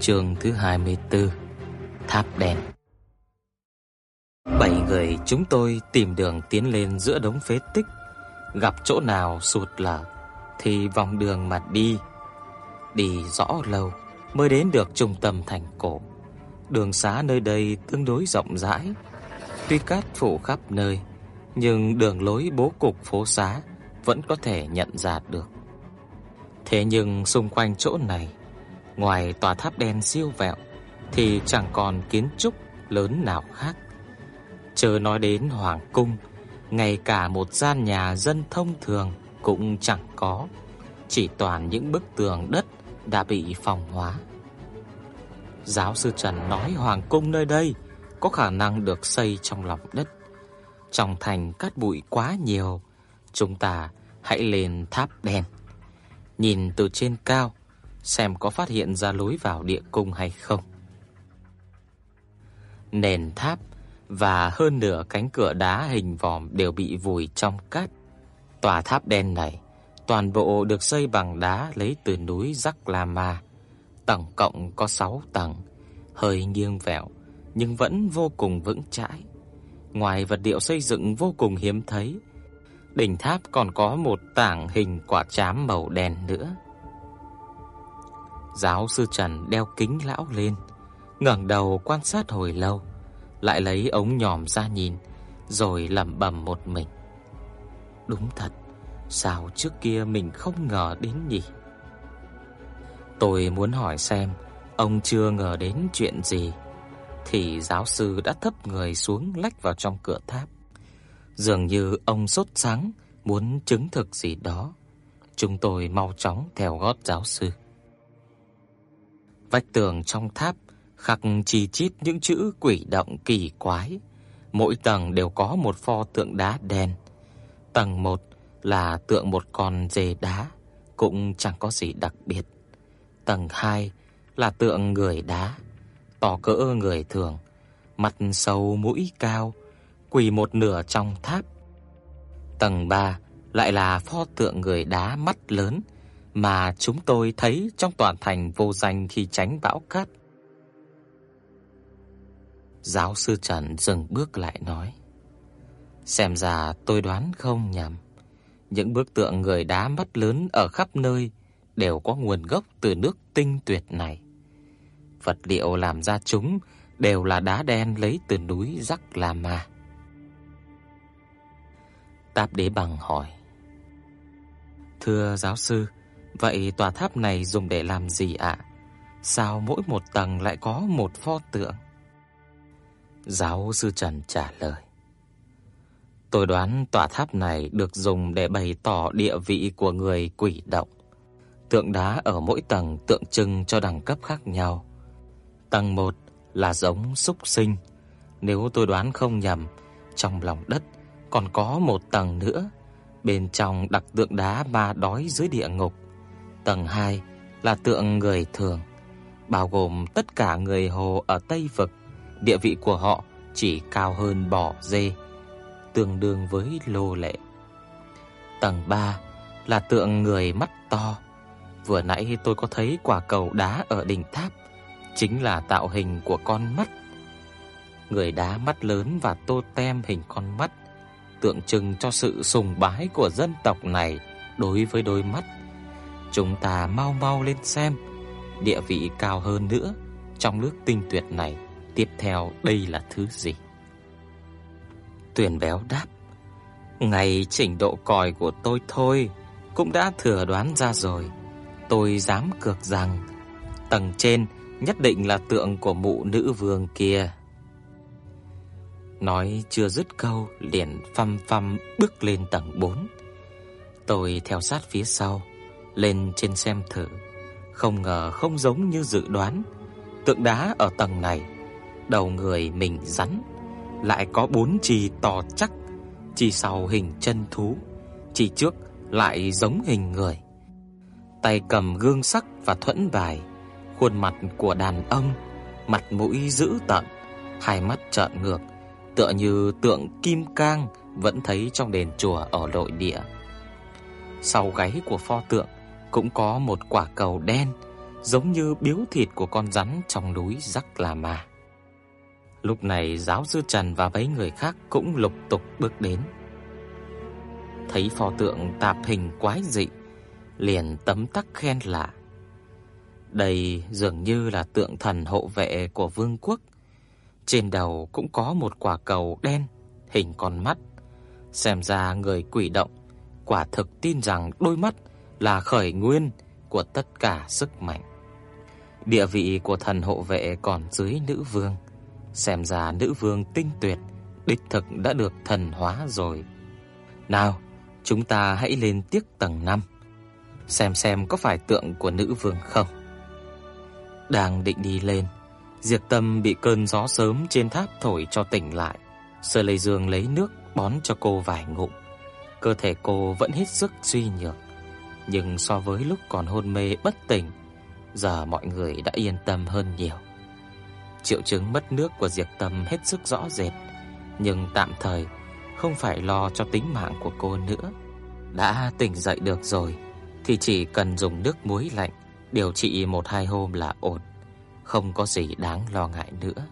Chương thứ 24 Tháp đèn Bảy người chúng tôi tìm đường tiến lên giữa đống phế tích. Gặp chỗ nào sụt lở Thì vòng đường mà đi. Đi rõ lâu Mới đến được trung tâm thành cổ. Đường xá nơi đây tương đối rộng rãi. Tuy cát phủ khắp nơi, Nhưng đường lối bố cục phố xá Vẫn có thể nhận ra được. Thế nhưng xung quanh chỗ này Ngoài tòa tháp đen siêu vẹo thì chẳng còn kiến trúc lớn nào khác. Chớ nói đến hoàng cung, ngay cả một gian nhà dân thông thường cũng chẳng có, chỉ toàn những bức tường đất đã bị phong hóa. Giáo sư Trần nói hoàng cung nơi đây có khả năng được xây trong lòng đất. Trong thành cát bụi quá nhiều, chúng ta hãy lên tháp đen. Nhìn từ trên cao, xem có phát hiện ra lối vào địa cung hay không. Nền tháp và hơn nửa cánh cửa đá hình vòm đều bị vùi trong cát. Tòa tháp đen này toàn bộ được xây bằng đá lấy từ núi Rắc La Ma, tổng cộng có 6 tầng, hơi nghiêng vẹo nhưng vẫn vô cùng vững chãi. Ngoài vật liệu xây dựng vô cùng hiếm thấy, đỉnh tháp còn có một tảng hình quả trám màu đen nữa. Giáo sư Trần đeo kính lão lên, ngẩng đầu quan sát hồi lâu, lại lấy ống nhòm ra nhìn, rồi lẩm bẩm một mình. Đúng thật, sao trước kia mình không ngờ đến nhỉ? Tôi muốn hỏi xem ông chưa ngờ đến chuyện gì thì giáo sư đã thấp người xuống lách vào trong cửa tháp. Dường như ông sốt sắng muốn chứng thực gì đó. Chúng tôi mau chóng theo gót giáo sư. Vách tường trong tháp khắc chi chít những chữ quỷ động kỳ quái, mỗi tầng đều có một pho tượng đá đen. Tầng 1 là tượng một con dê đá, cũng chẳng có gì đặc biệt. Tầng 2 là tượng người đá, to cỡ người thường, mặt sâu mũi cao, quỳ một nửa trong tháp. Tầng 3 lại là pho tượng người đá mắt lớn mà chúng tôi thấy trong toàn thành vô danh khi tránh bão cát. Giáo sư Trần dừng bước lại nói: "Xem ra tôi đoán không nhầm, những bức tượng người đá mắt lớn ở khắp nơi đều có nguồn gốc từ nước tinh tuyệt này. Vật liệu làm ra chúng đều là đá đen lấy từ núi Rắc La Ma." Táp Đế bằng hỏi: "Thưa giáo sư, Vậy tòa tháp này dùng để làm gì ạ? Sao mỗi một tầng lại có một pho tượng? Giáo sư Trần trả lời. Tôi đoán tòa tháp này được dùng để bày tỏ địa vị của người quỷ động. Tượng đá ở mỗi tầng tượng trưng cho đẳng cấp khác nhau. Tầng 1 là giống súc sinh. Nếu tôi đoán không nhầm, trong lòng đất còn có một tầng nữa, bên trong đặt tượng đá ma đói dưới địa ngục. Tầng 2 là tượng người thường, bao gồm tất cả người Hồ ở Tây vực, địa vị của họ chỉ cao hơn bò dê, tương đương với lô lệ. Tầng 3 là tượng người mắt to. Vừa nãy tôi có thấy quả cầu đá ở đỉnh tháp, chính là tạo hình của con mắt. Người đá mắt lớn và tô tem hình con mắt, tượng trưng cho sự sùng bái của dân tộc này đối với đôi mắt Chúng ta mau mau lên xem Địa vị cao hơn nữa Trong nước tinh tuyệt này. Tiếp theo đây là thứ gì? Tuyền béo đáp Ngày trình độ còi của tôi thôi Cũng đã thừa đoán ra rồi. Tôi dám cược rằng Tầng trên nhất định là tượng của mụ nữ vương kia. Nói chưa dứt câu liền phăm phăm bước lên tầng 4. Tôi theo sát phía sau, lên trên xem thử. Không ngờ không giống như dự đoán, tượng đá ở tầng này, đầu người mình rắn, lại có bốn chi to chắc, chi sau hình chân thú, chi trước lại giống hình người. Tay cầm gương sắc và thuẫn bài, khuôn mặt của đàn ông, mặt mũi dữ tợn, hai mắt trợn ngược, tựa như tượng kim cang vẫn thấy trong đền chùa ở nội địa. Sau gáy của pho tượng cũng có một quả cầu đen, giống như biếu thịt của con rắn trong núi Rắc La Ma. Lúc này giáo sư Trần và mấy người khác cũng lục tục bước đến. Thấy pho tượng tạp hình quái dị, liền tấm tắc khen lạ. Đây dường như là tượng thần hộ vệ của vương quốc. Trên đầu cũng có một quả cầu đen hình con mắt. Xem ra người quỷ động quả thực tin rằng đôi mắt là khởi nguyên của tất cả sức mạnh. Địa vị của thần hộ vệ còn dưới nữ vương, xem ra nữ vương tinh tuyệt đích thực đã được thần hóa rồi. Nào, chúng ta hãy lên tiếp tầng 5, xem xem có phải tượng của nữ vương không. Đang định đi lên, Diệp Tâm bị cơn gió sớm trên tháp thổi cho tỉnh lại. Sơ Lệ Dương lấy nước bón cho cô vài ngụm. Cơ thể cô vẫn hết sức suy nhược, nhưng so với lúc còn hôn mê bất tỉnh, giờ mọi người đã yên tâm hơn nhiều. Triệu chứng mất nước của Diệp Tâm hết sức rõ rệt, nhưng tạm thời không phải lo cho tính mạng của cô nữa. Đã tỉnh dậy được rồi thì chỉ cần dùng nước muối lạnh điều trị một hai hôm là ổn, không có gì đáng lo ngại nữa.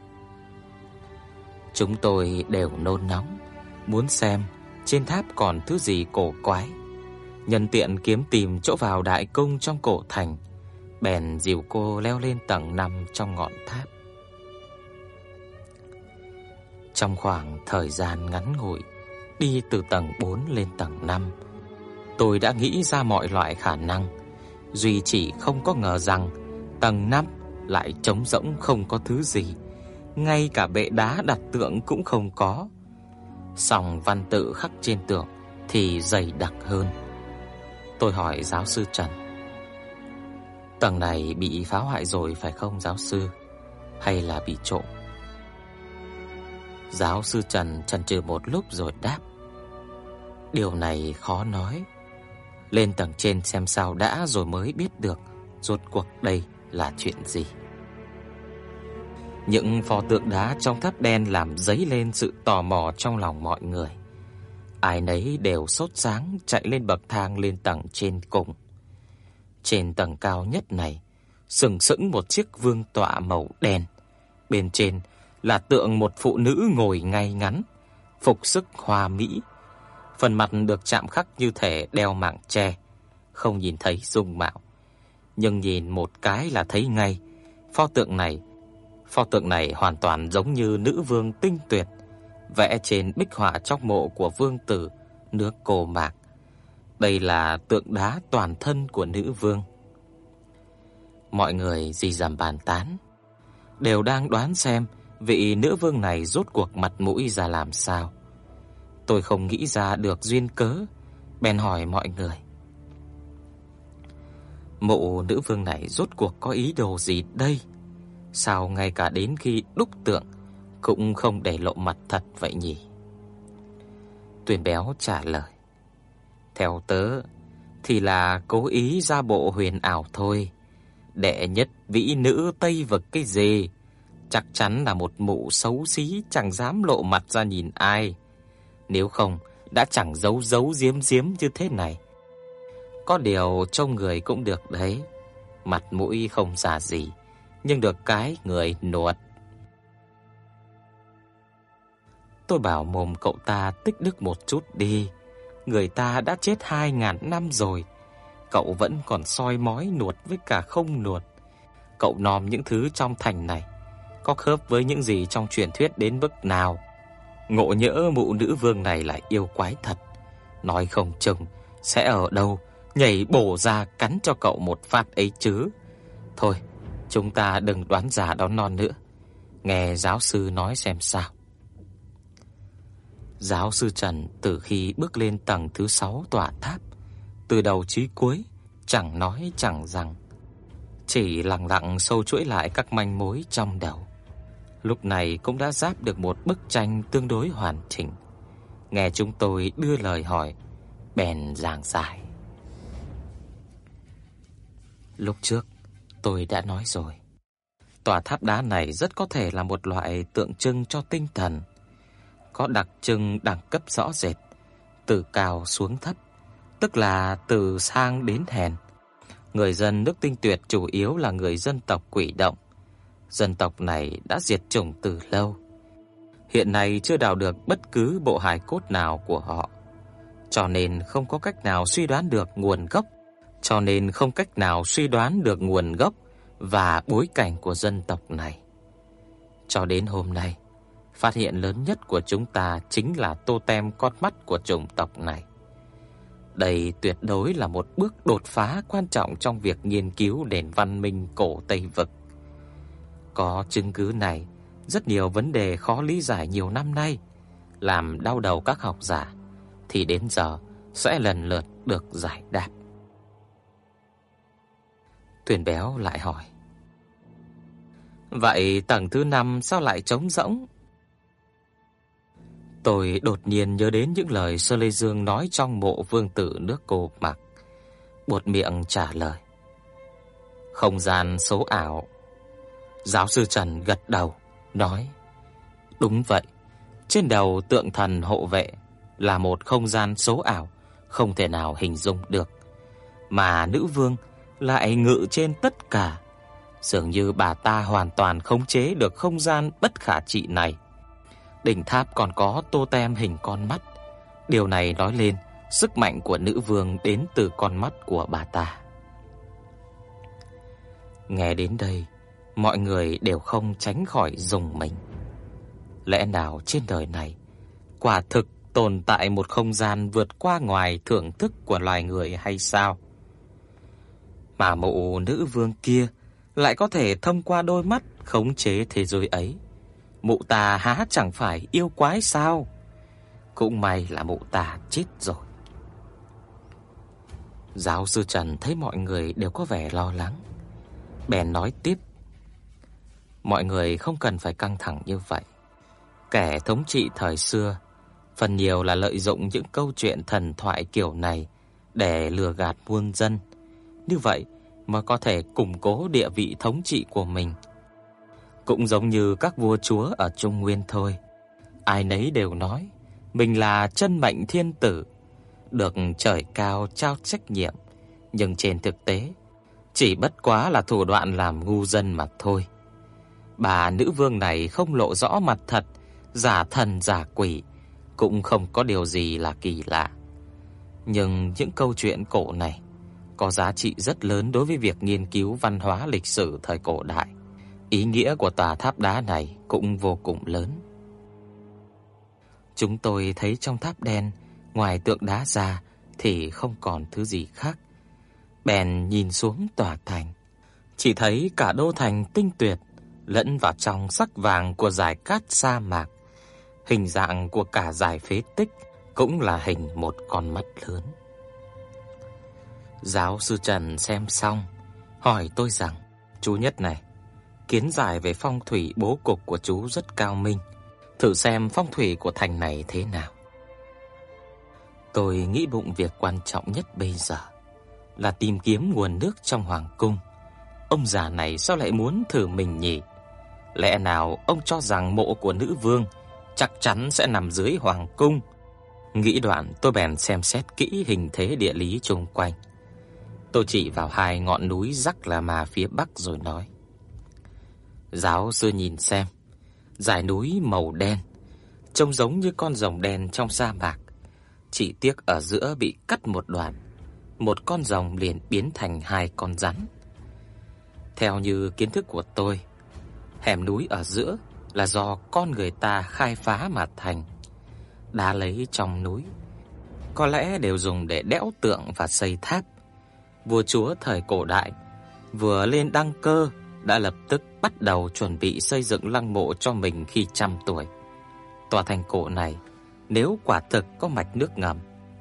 Chúng tôi đều nôn nóng, muốn xem trên tháp còn thứ gì cổ quái. Nhân tiện kiếm tìm chỗ vào đại cung trong cổ thành, bèn dìu cô leo lên tầng 5 trong ngọn tháp. Trong khoảng thời gian ngắn ngủi, đi từ tầng 4 lên tầng 5, tôi đã nghĩ ra mọi loại khả năng, duy chỉ không có ngờ rằng tầng 5 lại trống rỗng không có thứ gì, ngay cả bệ đá đặt tượng cũng không có. Song văn tự khắc trên tượng thì dày đặc hơn. Tôi hỏi giáo sư Trần. Tầng này bị phá hoại rồi phải không, giáo sư? Hay là bị trộm? Giáo sư Trần chần chừ một lúc rồi đáp. Điều này khó nói. Lên tầng trên xem sao đã rồi mới biết được rốt cuộc đây là chuyện gì. Những pho tượng đá trong tháp đen làm dấy lên sự tò mò trong lòng mọi người. Ai nấy đều sốt sáng chạy lên bậc thang lên tầng trên cùng. Trên tầng cao nhất này, sừng sững một chiếc vương tọa màu đen. Bên trên là tượng một phụ nữ ngồi ngay ngắn, phục sức hoa mỹ. Phần mặt được chạm khắc như thể đeo mạng che, không nhìn thấy dung mạo. Nhưng nhìn một cái là thấy ngay, pho tượng này Pho tượng này hoàn toàn giống như nữ vương tinh tuyệt vẽ trên bích họa trong mộ của vương tử nước Cổ Mạc. Đây là tượng đá toàn thân của nữ vương. Mọi người rì rầm bàn tán, đều đang đoán xem vị nữ vương này rốt cuộc mặt mũi ra làm sao. Tôi không nghĩ ra được duyên cớ, bèn hỏi mọi người. Mộ nữ vương này rốt cuộc có ý đồ gì đây? Sao ngay cả đến khi đúc tượng cũng không để lộ mặt thật vậy nhỉ? Tuyền béo trả lời. Theo tớ thì là cố ý ra bộ huyền ảo thôi. Đệ nhất vĩ nữ Tây vực cái gì? Chắc chắn là một mụ xấu xí chẳng dám lộ mặt ra nhìn ai. Nếu không đã chẳng giấu giấu giếm giếm như thế này. Có điều trông người cũng được đấy, mặt mũi không giả gì nhưng được cái người nuột. Tôi bảo mồm cậu ta tích đức một chút đi, người ta đã chết hai ngàn năm rồi, cậu vẫn còn soi mói nuột với cả không nuột. Cậu nòm những thứ trong thành này có khớp với những gì trong truyền thuyết đến mức nào? Ngộ nhỡ mụ nữ vương này lại yêu quái thật, nói không chừng sẽ ở đâu nhảy bổ ra cắn cho cậu một phát ấy chứ. Thôi, Chúng ta đừng đoán giả đoán non nữa. Nghe giáo sư nói xem sao. Giáo sư Trần từ khi bước lên tầng thứ 6 tòa tháp, từ đầu chí cuối chẳng nói chẳng rằng, chỉ lặng lặng sâu chuỗi lại các manh mối trong đầu. Lúc này cũng đã giáp được một bức tranh tương đối hoàn chỉnh. Nghe chúng tôi đưa lời hỏi, bèn giảng giải. Lúc trước tôi đã nói rồi, tòa tháp đá này rất có thể là một loại tượng trưng cho tinh thần, có đặc trưng đẳng cấp rõ rệt, từ cao xuống thấp, tức là từ sang đến hèn. Người dân nước Tinh Tuyệt chủ yếu là người dân tộc Quỷ Động. Dân tộc này đã diệt chủng từ lâu. Hiện nay chưa đào được bất cứ bộ hài cốt nào của họ, cho nên không có cách nào suy đoán được nguồn gốc, cho nên không cách nào suy đoán được nguồn gốc và bối cảnh của dân tộc này. Cho đến hôm nay, phát hiện lớn nhất của chúng ta chính là tô tem con mắt của chủng tộc này. Đây tuyệt đối là một bước đột phá quan trọng trong việc nghiên cứu nền văn minh cổ Tây vực. Có chứng cứ này, rất nhiều vấn đề khó lý giải nhiều năm nay làm đau đầu các học giả thì đến giờ sẽ lần lượt được giải đáp. Tuyền Béo lại hỏi: "Vậy tầng thứ 5 sao lại trống rỗng?" Tôi đột nhiên nhớ đến những lời Sơ Lê Dương nói trong mộ vương tử nước cô mặc. Buột miệng trả lời. Không gian số ảo. Giáo sư Trần gật đầu, nói. Đúng vậy, trên đầu tượng thần hộ vệ là một không gian số ảo, không thể nào hình dung được. Mà nữ vương lại ngự trên tất cả. Dường như bà ta hoàn toàn khống chế được không gian bất khả trị này. Đỉnh tháp còn có tô tem hình con mắt. Điều này nói lên sức mạnh của nữ vương đến từ con mắt của bà ta. Nghe đến đây, mọi người đều không tránh khỏi rùng mình. Lẽ nào trên đời này quả thực tồn tại một không gian vượt qua ngoài thưởng thức của loài người hay sao? Mà mụ nữ vương kia lại có thể thông qua đôi mắt khống chế thế giới ấy. Mụ ta há chẳng phải yêu quái sao? Cũng may là mụ ta chết rồi. Giáo sư Trần thấy mọi người đều có vẻ lo lắng, bèn nói tiếp: "Mọi người không cần phải căng thẳng như vậy. Kẻ thống trị thời xưa phần nhiều là lợi dụng những câu chuyện thần thoại kiểu này để lừa gạt muôn dân. Như vậy mà có thể củng cố địa vị thống trị của mình." Cũng giống như các vua chúa ở Trung Nguyên thôi. Ai nấy đều nói mình là chân mệnh thiên tử, được trời cao trao trách nhiệm, nhưng trên thực tế chỉ bất quá là thủ đoạn làm ngu dân mà thôi. Bà nữ vương này không lộ rõ mặt thật, giả thần giả quỷ, cũng không có điều gì là kỳ lạ. Nhưng những câu chuyện cổ này có giá trị rất lớn đối với việc nghiên cứu văn hóa lịch sử thời cổ đại. Ý nghĩa của tòa tháp đá này cũng vô cùng lớn. Chúng tôi thấy trong tháp đen, ngoài tượng đá ra thì không còn thứ gì khác. Bèn nhìn xuống tòa thành, chỉ thấy cả đô thành tinh tuyệt lẫn vào trong sắc vàng của dải cát sa mạc. Hình dạng của cả dải phế tích cũng là hình một con mắt lớn. Giáo sư Trần xem xong, hỏi tôi rằng: "Chú Nhất này, kiến giải về phong thủy bố cục của chú rất cao minh. Thử xem phong thủy của thành này thế nào. Tôi nghĩ bụng việc quan trọng nhất bây giờ là tìm kiếm nguồn nước trong hoàng cung. Ông già này sao lại muốn thử mình nhỉ? Lẽ nào ông cho rằng mộ của nữ vương chắc chắn sẽ nằm dưới hoàng cung? Nghĩ đoạn, tôi bèn xem xét kỹ hình thế địa lý xung quanh. Tôi chỉ vào hai ngọn núi rắc là mà phía bắc rồi nói: Giáo sư nhìn xem, dải núi màu đen trông giống như con rồng đen trong sa mạc, chỉ tiếc ở giữa bị cắt một đoạn, một con rồng liền biến thành hai con rắn. Theo như kiến thức của tôi, hẻm núi ở giữa là do con người ta khai phá mà thành. Đá lấy trong núi có lẽ đều dùng để đẽo tượng và xây tháp. Vua chúa thời cổ đại vừa lên đăng cơ đã lập tức bắt đầu chuẩn bị xây dựng lăng mộ cho mình khi trăm tuổi. Tòa thành cổ này nếu quả thực có mạch nước ngầm,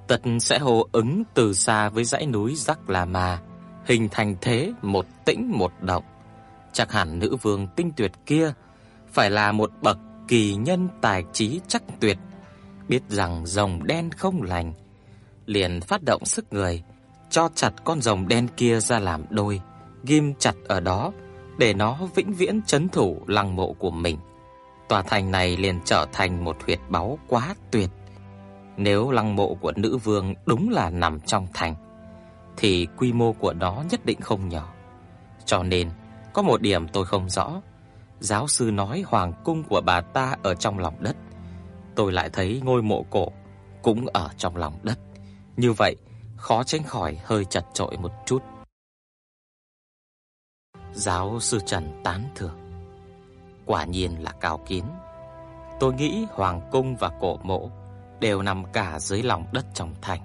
tất sẽ hô ứng từ xa với dãy núi Giác La Ma, hình thành thế một tĩnh một động. Chắc hẳn nữ vương tinh tuyệt kia phải là một bậc kỳ nhân tài trí chắc tuyệt, biết rằng rồng đen không lành, liền phát động sức người, cho chặt con rồng đen kia ra làm đôi, ghim chặt ở đó để nó vĩnh viễn trấn thủ lăng mộ của mình. Tòa thành này liền trở thành một huyệt báu quá tuyệt. Nếu lăng mộ của nữ vương đúng là nằm trong thành thì quy mô của nó nhất định không nhỏ. Cho nên, có một điểm tôi không rõ. Giáo sư nói hoàng cung của bà ta ở trong lòng đất. Tôi lại thấy ngôi mộ cổ cũng ở trong lòng đất. Như vậy, khó tránh khỏi hơi chật chội một chút. Giáo sư Trần tán thưởng. Quả nhiên là cao kiến. Tôi nghĩ hoàng cung và cổ mộ đều nằm cả dưới lòng đất trong thành,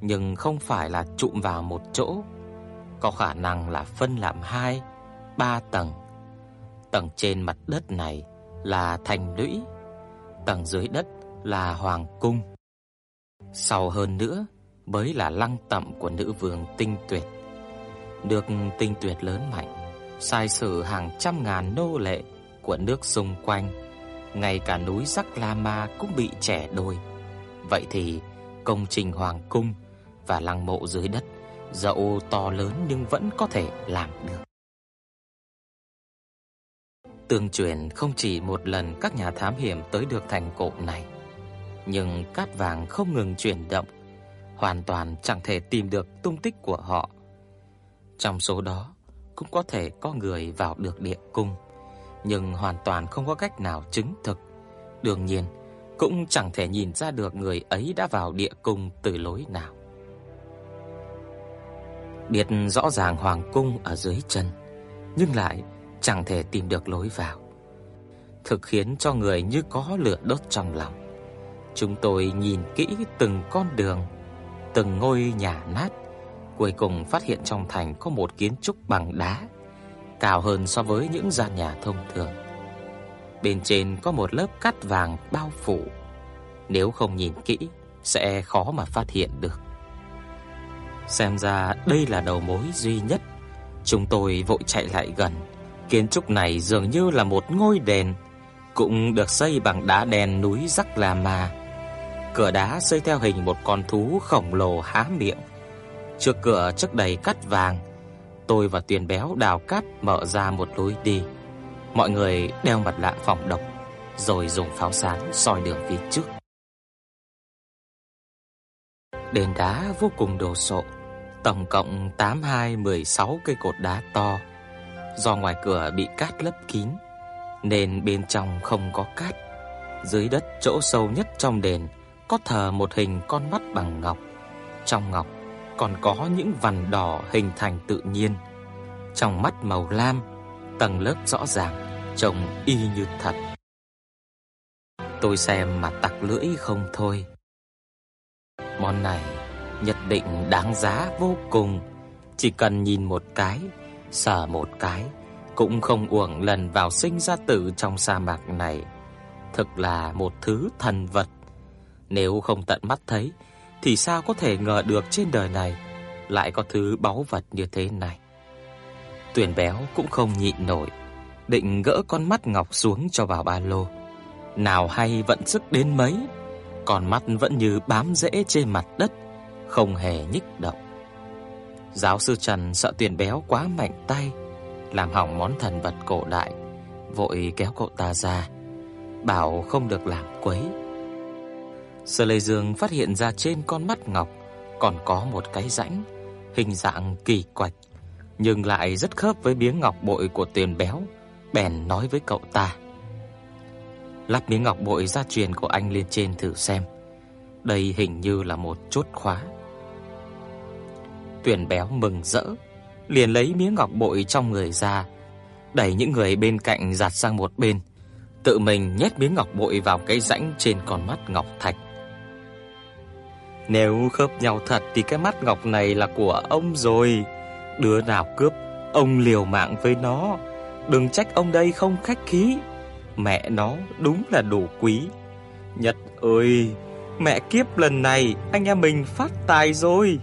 nhưng không phải là trụm vào một chỗ, có khả năng là phân làm hai, ba tầng. Tầng trên mặt đất này là thành lũy, tầng dưới đất là hoàng cung. Sau hơn nữa mới là lăng tẩm của nữ vương Tinh Tuyệt. Được Tinh Tuyệt lớn mạnh, sai sử hàng trăm ngàn nô lệ của nước xung quanh, ngay cả núi Rắc La Ma cũng bị trẻ đôi. Vậy thì công trình hoàng cung và lăng mộ dưới đất dẫu to lớn nhưng vẫn có thể làm được. Tương truyền không chỉ một lần các nhà thám hiểm tới được thành cổ này, nhưng cát vàng không ngừng chuyển động, hoàn toàn chẳng thể tìm được tung tích của họ. Trong số đó cũng có thể có người vào được địa cung, nhưng hoàn toàn không có cách nào chứng thực. Đương nhiên, cũng chẳng thể nhìn ra được người ấy đã vào địa cung từ lối nào. Biết rõ ràng hoàng cung ở dưới chân, nhưng lại chẳng thể tìm được lối vào. Thực khiến cho người như có lửa đốt trong lòng. Chúng tôi nhìn kỹ từng con đường, từng ngôi nhà nát, cuối cùng phát hiện trong thành có một kiến trúc bằng đá, cao hơn so với những gian nhà thông thường. Bên trên có một lớp cát vàng bao phủ, nếu không nhìn kỹ sẽ khó mà phát hiện được. Xem ra đây là đầu mối duy nhất. Chúng tôi vội chạy lại gần. Kiến trúc này dường như là một ngôi đền, cũng được xây bằng đá đen núi Rắc La Ma. Cửa đá xây theo hình một con thú khổng lồ há miệng. Trước cửa chất đầy cát vàng. Tôi và Tuyền Béo đào cát mở ra một lối đi. Mọi người đeo mặt nạ phòng độc, rồi dùng pháo sáng soi đường phía trước. Đền đá vô cùng đồ sộ, tổng cộng 8216 cây cột đá to. Do ngoài cửa bị cát lấp kín nên bên trong không có cát. Dưới đất chỗ sâu nhất trong đền có thờ một hình con mắt bằng ngọc. Trong ngọc còn có những vằn đỏ hình thành tự nhiên. Trong mắt màu lam, tầng lớp rõ ràng, trông y như thật. Tôi xem mà tặc lưỡi không thôi. Món này nhất định đáng giá vô cùng, chỉ cần nhìn một cái, sờ một cái cũng không uổng lần vào sinh ra tử trong sa mạc này. Thực là một thứ thần vật. Nếu không tận mắt thấy thì sao có thể ngờ được trên đời này lại có thứ báu vật như thế này. Tuyển béo cũng không nhịn nổi, định gỡ con mắt ngọc xuống cho vào ba lô. Nào hay vận sức đến mấy, con mắt vẫn như bám rễ trên mặt đất, không hề nhích động. Giáo sư Trần sợ Tuyền béo quá mạnh tay, làm hỏng món thần vật cổ đại, vội kéo cậu ta ra, bảo không được làm quấy. Sở Lệ Dương phát hiện ra trên con mắt ngọc còn có một cái rãnh hình dạng kỳ quặc, nhưng lại rất khớp với miếng ngọc bội của Tuyền béo, bèn nói với cậu ta: Lắp miếng ngọc bội gia truyền của anh lên trên thử xem. Đây hình như là một chốt khóa. Tuyển béo mừng rỡ, liền lấy miếng ngọc bội trong người ra, đẩy những người bên cạnh giạt sang một bên, tự mình nhét miếng ngọc bội vào cái rãnh trên con mắt ngọc thạch. Nếu khớp nhau thật thì cái mắt ngọc này là của ông rồi. Đứa nào cướp, ông liều mạng với nó. Đừng trách ông đây không khách khí. Mẹ nó đúng là đồ quý. Nhật ơi, mẹ kiếp lần này anh em mình phát tài rồi.